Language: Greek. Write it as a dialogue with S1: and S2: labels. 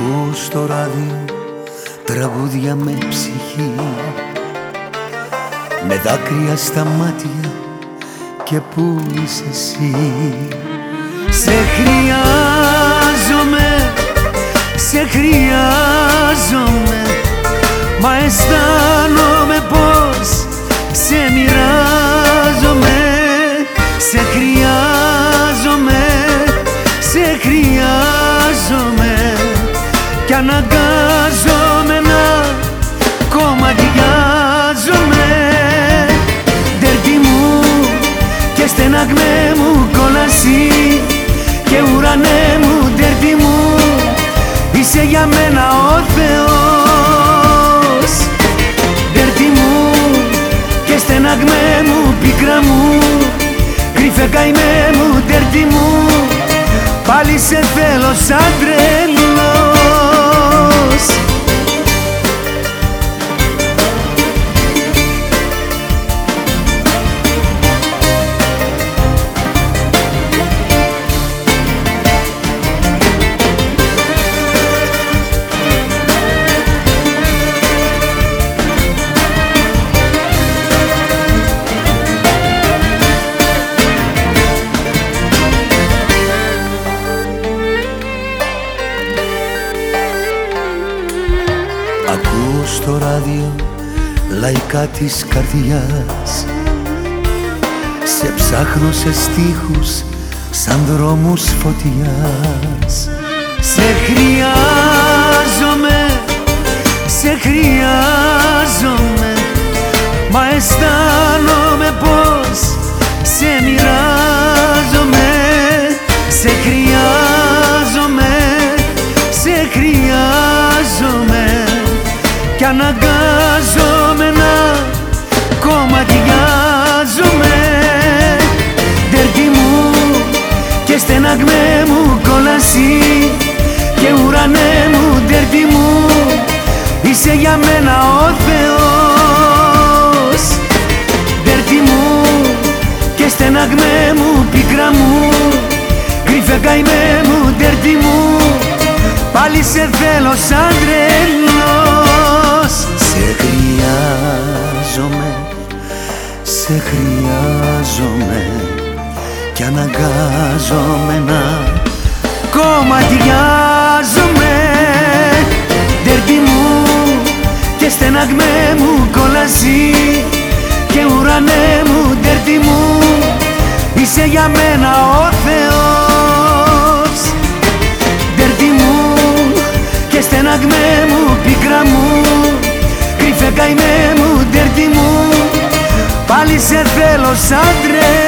S1: Ακούω στο ράδιο τραγούδια με ψυχή. Με δάκρυα στα μάτια και πού είσαι εσύ. Σε χρειάζομαι, σε χρειάζομαι. Μα αισθάνομαι πως σε μοιράζομαι. Σε χρειάζομαι, και στεναγμέ μου κόλαση Και ουρανέ μου, δέρτη μου Είσαι για μένα ο Θεός. Δέρτη μου και στεναγμέ μου πίκρα μου Κρύφε καημέ μου, δέρτη μου Πάλι σε θέλω σαν τρελός λαϊκά της καρδιάς. Σε ψάχνω σε στίχους σαν δρόμους φωτιάς. Σε χρειάζομαι, σε χρειάζομαι Μα αισθάνομαι πως σε μοιράζομαι. Σε χρειάζομαι, σε χρειάζομαι κι αναγκάζομαι κόλαση και ουρανέ μου δέρτη μου είσαι για μένα ο Θεός. Δέρτη μου και στεναγμέ μου πίκρα μου κρύφε καημέ μου δέρτη μου πάλι σε θέλω σαν τρελός. Σε χρειάζομαι, σε χρειάζομαι Κι αναγκάζομαι να κομματιάζομαι. Δέρτη μου και στεναγμέ μου κόλαση Και ουρανέ μου δέρτη μου Είσαι για μένα ο Θεός Δέρτη μου και στεναγμέ μου πίκρα μου Κρύφε καημέ μου δέρτη μου Πάλι σε θέλω σαν τρελός